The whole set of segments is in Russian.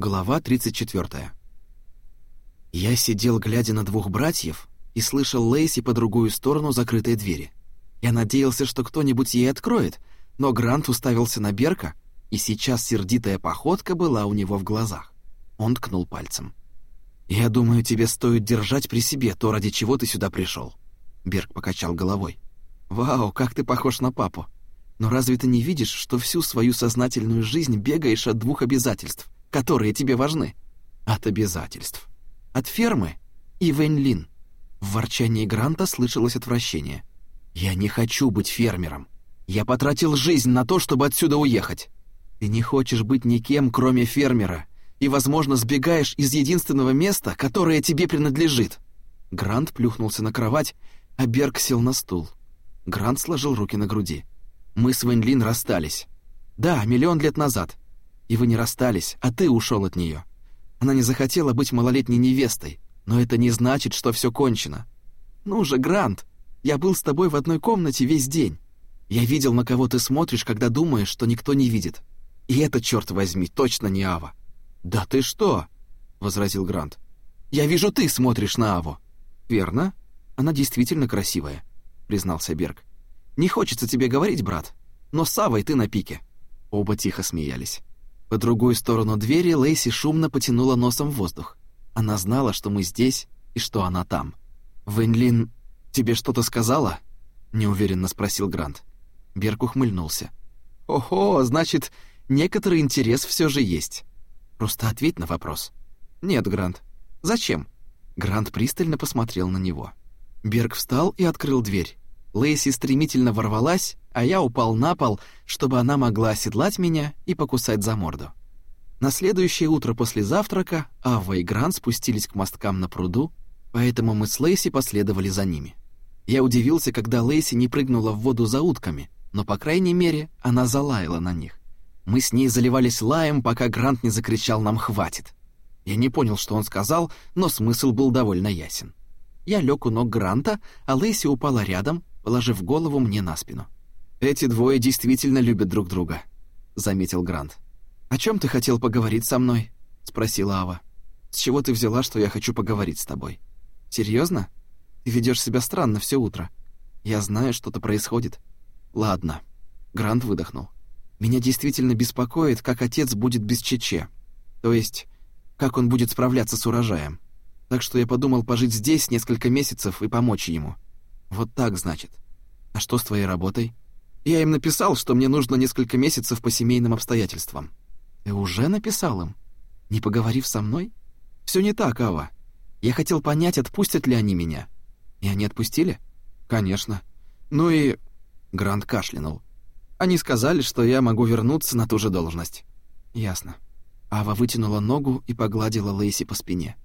Глава 34. Я сидел, глядя на двух братьев, и слышал Лейси по другую сторону закрытой двери. Я надеялся, что кто-нибудь ей откроет, но Грант уставился на Берка, и сейчас сердитая походка была у него в глазах. Он ткнул пальцем. «Я думаю, тебе стоит держать при себе то, ради чего ты сюда пришел. Берг покачал головой. «Вау, как ты похож на папу. Но разве ты не видишь, что всю свою сознательную жизнь бегаешь от двух обязательств, которые тебе важны? От обязательств. От фермы и Вэньлин». В ворчании Гранта слышалось отвращение. «Я не хочу быть фермером. Я потратил жизнь на то, чтобы отсюда уехать. Ты не хочешь быть никем, кроме фермера, и, возможно, сбегаешь из единственного места, которое тебе принадлежит». Грант плюхнулся на кровать, а Берг сел на стул. Грант сложил руки на груди. «Мы с Вэньлин расстались. Да, миллион лет назад. И вы не расстались, а ты ушел от нее. Она не захотела быть малолетней невестой, но это не значит, что все кончено. Ну же, Грант, я был с тобой в одной комнате весь день. Я видел, на кого ты смотришь, когда думаешь, что никто не видит. И это, черт возьми, точно не Ава. «Да ты что?» — возразил Грант. «Я вижу, ты смотришь на Аву». «Верно. Она действительно красивая», — признался Берг. «Не хочется тебе говорить, брат, но с Авой ты на пике». Оба тихо смеялись. По другую сторону двери Лейси шумно потянула носом в воздух. Она знала, что мы здесь и что она там. «Вэньлин тебе что-то сказала?» — неуверенно спросил Грант. Берг ухмыльнулся. «Ого, значит, некоторый интерес все же есть. Просто ответь на вопрос». «Нет, Грант. Зачем?» Грант пристально посмотрел на него. Берг встал и открыл дверь. Лейси стремительно ворвалась, а я упал на пол, чтобы она могла оседлать меня и покусать за морду. На следующее утро после завтрака Ава и Грант спустились к мосткам на пруду, поэтому мы с Лейси последовали за ними. Я удивился, когда Лейси не прыгнула в воду за утками, но, по крайней мере, она залаяла на них. Мы с ней заливались лаем, пока Грант не закричал нам «хватит». Я не понял, что он сказал, но смысл был довольно ясен. Я лег у ног Гранта, а Лейси упала рядом, положив голову мне на спину. «Эти двое действительно любят друг друга», — заметил Грант. «О чем ты хотел поговорить со мной?» — спросила Ава. «С чего ты взяла, что я хочу поговорить с тобой? Серьезно? Ты ведешь себя странно все утро. Я знаю, что-то происходит». «Ладно». Грант выдохнул. Меня действительно беспокоит, как отец будет без Чече. То есть, как он будет справляться с урожаем. Так что я подумал пожить здесь несколько месяцев и помочь ему. Вот так, значит. А что с твоей работой? Я им написал, что мне нужно несколько месяцев по семейным обстоятельствам. Ты уже написал им? Не поговорив со мной? Все не так, Ава. Я хотел понять, отпустят ли они меня. И они отпустили? Конечно. Ну и... Грант кашлянул. Они сказали, что я могу вернуться на ту же должность». «Ясно». Ава вытянула ногу и погладила Лейси по спине.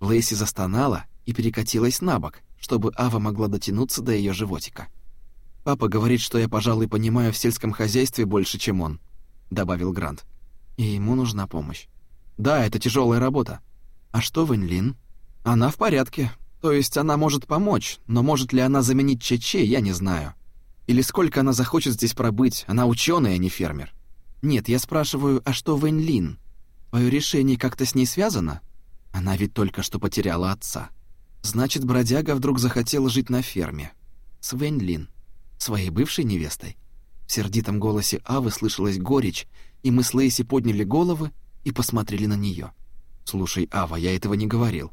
Лейси застонала и перекатилась на бок, чтобы Ава могла дотянуться до ее животика. «Папа говорит, что я, пожалуй, понимаю в сельском хозяйстве больше, чем он», — добавил Грант. «И ему нужна помощь». «Да, это тяжелая работа». «А что Вэньлин?» «Она в порядке. То есть она может помочь, но может ли она заменить Чече, я не знаю. Или сколько она захочет здесь пробыть, она ученый, а не фермер. Нет, я спрашиваю, а что Вэнь Лин? Твое решение как-то с ней связано? Она ведь только что потеряла отца. Значит, бродяга вдруг захотела жить на ферме. С Вэнь Лин, своей бывшей невестой. В сердитом голосе Авы слышалась горечь, и мы с Лейси подняли головы и посмотрели на нее. «Слушай, Ава, я этого не говорил».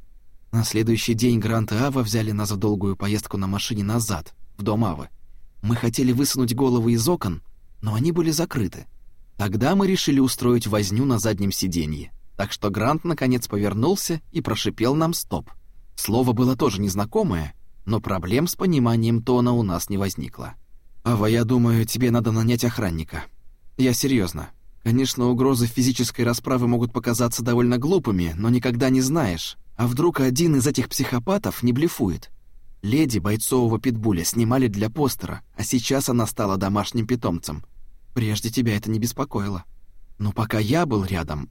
На следующий день Грант и Ава взяли нас в долгую поездку на машине назад, в дом Авы. Мы хотели высунуть головы из окон, но они были закрыты. Тогда мы решили устроить возню на заднем сиденье. Так что Грант наконец повернулся и прошипел нам «стоп». Слово было тоже незнакомое, но проблем с пониманием тона у нас не возникло. «Ава, я думаю, тебе надо нанять охранника. Я серьезно. Конечно, угрозы физической расправы могут показаться довольно глупыми, но никогда не знаешь, а вдруг один из этих психопатов не блефует. Леди бойцового питбуля снимали для постера, а сейчас она стала домашним питомцем. Прежде тебя это не беспокоило. Но пока я был рядом...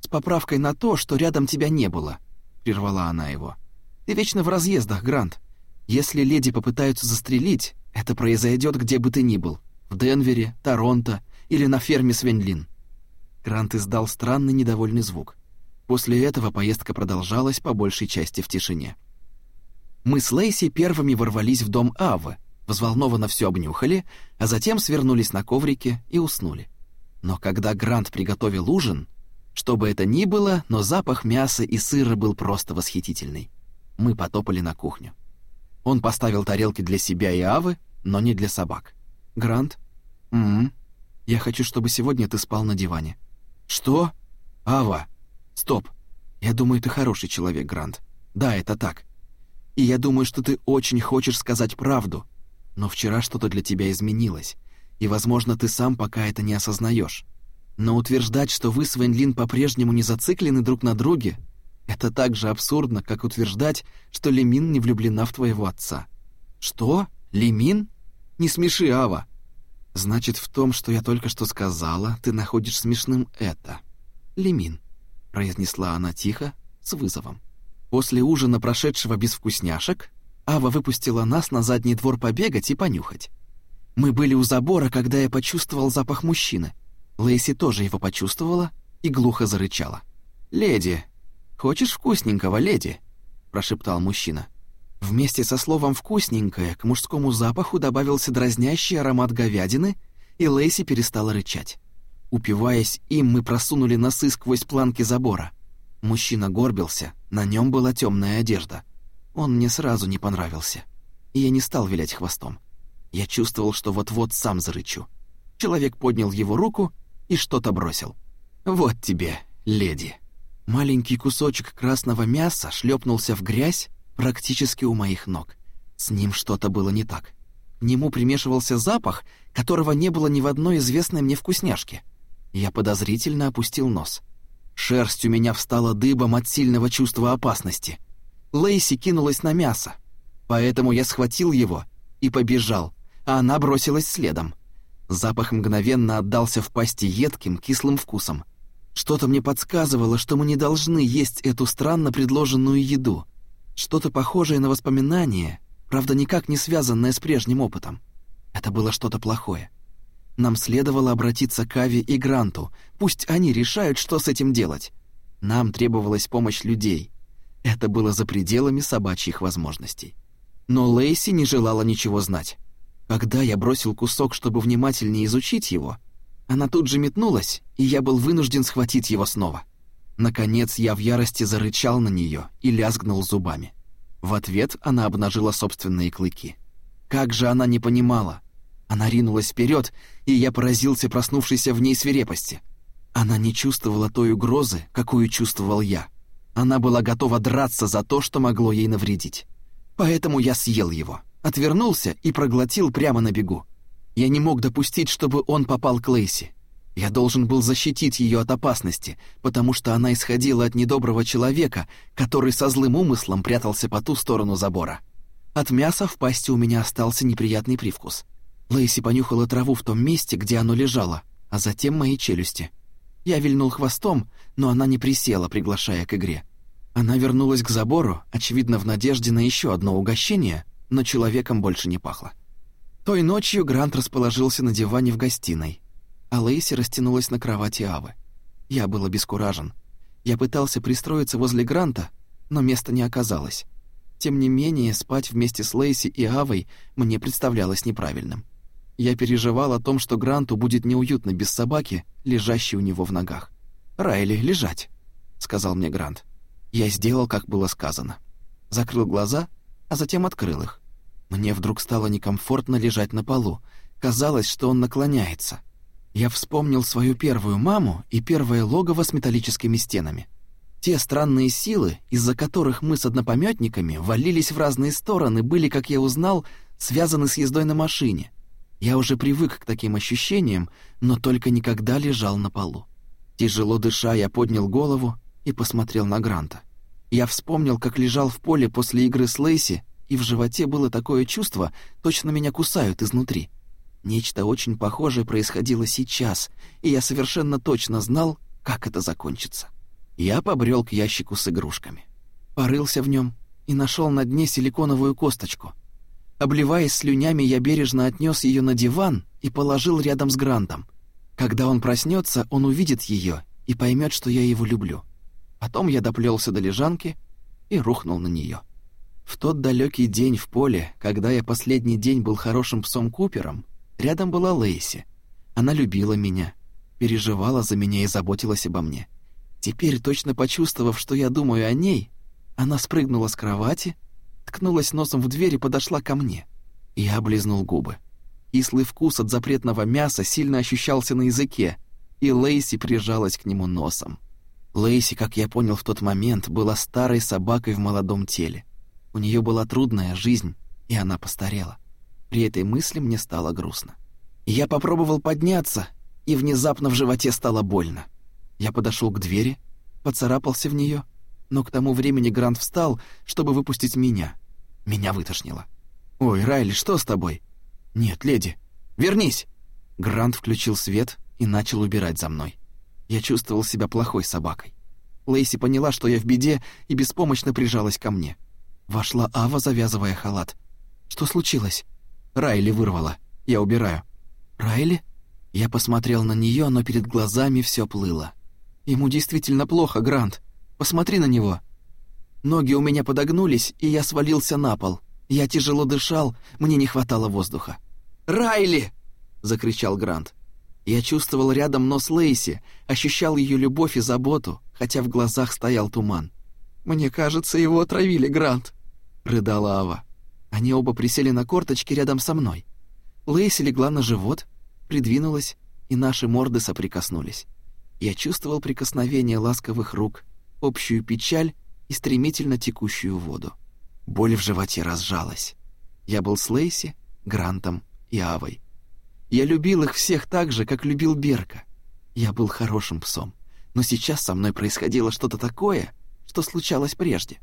С поправкой на то, что рядом тебя не было, прервала она его. Ты вечно в разъездах, Грант. Если леди попытаются застрелить, это произойдет где бы ты ни был. В Денвере, Торонто или на ферме Свенлин. Грант издал странный недовольный звук. После этого поездка продолжалась по большей части в тишине. Мы с Лейси первыми ворвались в дом Авы, взволнованно все обнюхали, а затем свернулись на коврике и уснули. Но когда Грант приготовил ужин, что бы это ни было, но запах мяса и сыра был просто восхитительный. Мы потопали на кухню. Он поставил тарелки для себя и Авы, но не для собак. «Грант?» «М-м. Я хочу, чтобы сегодня ты спал на диване». «Что? Ава?» «Стоп. Я думаю, ты хороший человек, Грант. Да, это так. И я думаю, что ты очень хочешь сказать правду. Но вчера что-то для тебя изменилось, и, возможно, ты сам пока это не осознаешь. Но утверждать, что вы с Вэньлин по-прежнему не зациклены друг на друге, это так же абсурдно, как утверждать, что Лемин не влюблена в твоего отца. Что? Лемин? Не смеши, Ава. Значит, в том, что я только что сказала, ты находишь смешным это. Лемин, произнесла она тихо, с вызовом. После ужина, прошедшего без вкусняшек, Ава выпустила нас на задний двор побегать и понюхать. Мы были у забора, когда я почувствовал запах мужчины. Лейси тоже его почувствовала и глухо зарычала. «Леди, хочешь вкусненького, леди?» – прошептал мужчина. Вместе со словом «вкусненькое» к мужскому запаху добавился дразнящий аромат говядины, и Лейси перестала рычать. Упиваясь им, мы просунули носы сквозь планки забора. Мужчина горбился, на нем была темная одежда. Он мне сразу не понравился. И я не стал вилять хвостом. Я чувствовал, что вот-вот сам зарычу. Человек поднял его руку и что-то бросил. «Вот тебе, леди». Маленький кусочек красного мяса шлепнулся в грязь практически у моих ног. С ним что-то было не так. К нему примешивался запах, которого не было ни в одной известной мне вкусняшке. Я подозрительно опустил нос. Шерсть у меня встала дыбом от сильного чувства опасности. Лейси кинулась на мясо, поэтому я схватил его и побежал, а она бросилась следом. Запах мгновенно отдался в пасти едким, кислым вкусом. Что-то мне подсказывало, что мы не должны есть эту странно предложенную еду. Что-то похожее на воспоминание, правда, никак не связанное с прежним опытом. Это было что-то плохое. Нам следовало обратиться к Ави и Гранту, пусть они решают, что с этим делать. Нам требовалась помощь людей. Это было за пределами собачьих возможностей. Но Лейси не желала ничего знать. Когда я бросил кусок, чтобы внимательнее изучить его, она тут же метнулась, и я был вынужден схватить его снова. Наконец я в ярости зарычал на нее и лязгнул зубами. В ответ она обнажила собственные клыки. Как же она не понимала. Она ринулась вперед, и я поразился проснувшейся в ней свирепости. Она не чувствовала той угрозы, какую чувствовал я. Она была готова драться за то, что могло ей навредить. Поэтому я съел его отвернулся и проглотил прямо на бегу. Я не мог допустить, чтобы он попал к Лейси. Я должен был защитить ее от опасности, потому что она исходила от недоброго человека, который со злым умыслом прятался по ту сторону забора. От мяса в пасти у меня остался неприятный привкус. Лейси понюхала траву в том месте, где оно лежало, а затем мои челюсти. Я вильнул хвостом, но она не присела, приглашая к игре. Она вернулась к забору, очевидно, в надежде на еще одно угощение, но человеком больше не пахло. Той ночью Грант расположился на диване в гостиной, а Лейси растянулась на кровати Авы. Я был обескуражен. Я пытался пристроиться возле Гранта, но места не оказалось. Тем не менее, спать вместе с Лейси и Авой мне представлялось неправильным. Я переживал о том, что Гранту будет неуютно без собаки, лежащей у него в ногах. «Райли, лежать», — сказал мне Грант. Я сделал, как было сказано. Закрыл глаза, а затем открыл их. Мне вдруг стало некомфортно лежать на полу. Казалось, что он наклоняется. Я вспомнил свою первую маму и первое логово с металлическими стенами. Те странные силы, из-за которых мы с однопомётниками валились в разные стороны, были, как я узнал, связаны с ездой на машине. Я уже привык к таким ощущениям, но только никогда лежал на полу. Тяжело дыша, я поднял голову и посмотрел на Гранта. Я вспомнил, как лежал в поле после игры с Лейси и в животе было такое чувство, точно меня кусают изнутри. Нечто очень похожее происходило сейчас, и я совершенно точно знал, как это закончится. Я побрел к ящику с игрушками. Порылся в нем и нашел на дне силиконовую косточку. Обливаясь слюнями, я бережно отнес ее на диван и положил рядом с Грантом. Когда он проснется, он увидит ее и поймет, что я его люблю. Потом я доплелся до лежанки и рухнул на нее. В тот далекий день в поле, когда я последний день был хорошим псом Купером, рядом была Лейси. Она любила меня, переживала за меня и заботилась обо мне. Теперь, точно почувствовав, что я думаю о ней, она спрыгнула с кровати, ткнулась носом в дверь и подошла ко мне. Я облизнул губы. Кислый вкус от запретного мяса сильно ощущался на языке, и Лейси прижалась к нему носом. Лейси, как я понял в тот момент, была старой собакой в молодом теле. У нее была трудная жизнь, и она постарела. При этой мысли мне стало грустно. Я попробовал подняться, и внезапно в животе стало больно. Я подошел к двери, поцарапался в нее, но к тому времени Грант встал, чтобы выпустить меня. Меня вытошнило. «Ой, Райли, что с тобой?» «Нет, леди, вернись!» Грант включил свет и начал убирать за мной. Я чувствовал себя плохой собакой. Лейси поняла, что я в беде, и беспомощно прижалась ко мне. Вошла Ава, завязывая халат. «Что случилось?» Райли вырвала. «Я убираю». «Райли?» Я посмотрел на нее, но перед глазами все плыло. «Ему действительно плохо, Грант. Посмотри на него». Ноги у меня подогнулись, и я свалился на пол. Я тяжело дышал, мне не хватало воздуха. «Райли!» — закричал Грант. Я чувствовал рядом нос Лейси, ощущал ее любовь и заботу, хотя в глазах стоял туман. «Мне кажется, его отравили, Грант», — рыдала Ава. Они оба присели на корточки рядом со мной. Лейси легла на живот, придвинулась, и наши морды соприкоснулись. Я чувствовал прикосновение ласковых рук, общую печаль и стремительно текущую воду. Боль в животе разжалась. Я был с Лейси, Грантом и Авой. Я любил их всех так же, как любил Берка. Я был хорошим псом, но сейчас со мной происходило что-то такое, что случалось прежде.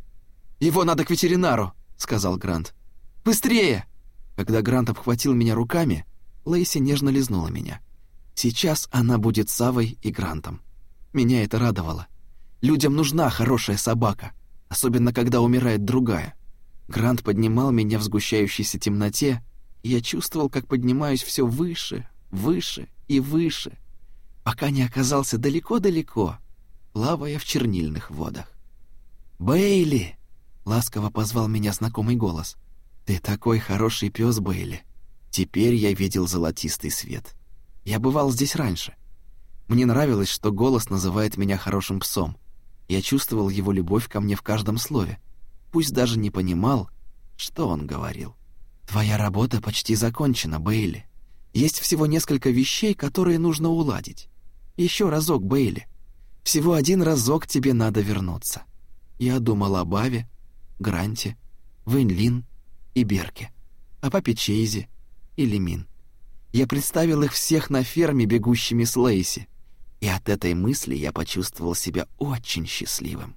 «Его надо к ветеринару», — сказал Грант. «Быстрее!» Когда Грант обхватил меня руками, Лейси нежно лизнула меня. Сейчас она будет с Авой и Грантом. Меня это радовало. Людям нужна хорошая собака, особенно когда умирает другая. Грант поднимал меня в сгущающейся темноте, и я чувствовал, как поднимаюсь все выше, выше и выше, пока не оказался далеко-далеко, плавая в чернильных водах. «Бейли!» — ласково позвал меня знакомый голос. «Ты такой хороший пес, Бейли!» Теперь я видел золотистый свет. Я бывал здесь раньше. Мне нравилось, что голос называет меня хорошим псом. Я чувствовал его любовь ко мне в каждом слове — пусть даже не понимал, что он говорил. «Твоя работа почти закончена, Бейли. Есть всего несколько вещей, которые нужно уладить. Еще разок, Бейли. Всего один разок тебе надо вернуться». Я думал о Баве, Гранте, Вэньлин и Берке, о папе Чейзе и Лемин. Я представил их всех на ферме, бегущими с Лейси, и от этой мысли я почувствовал себя очень счастливым.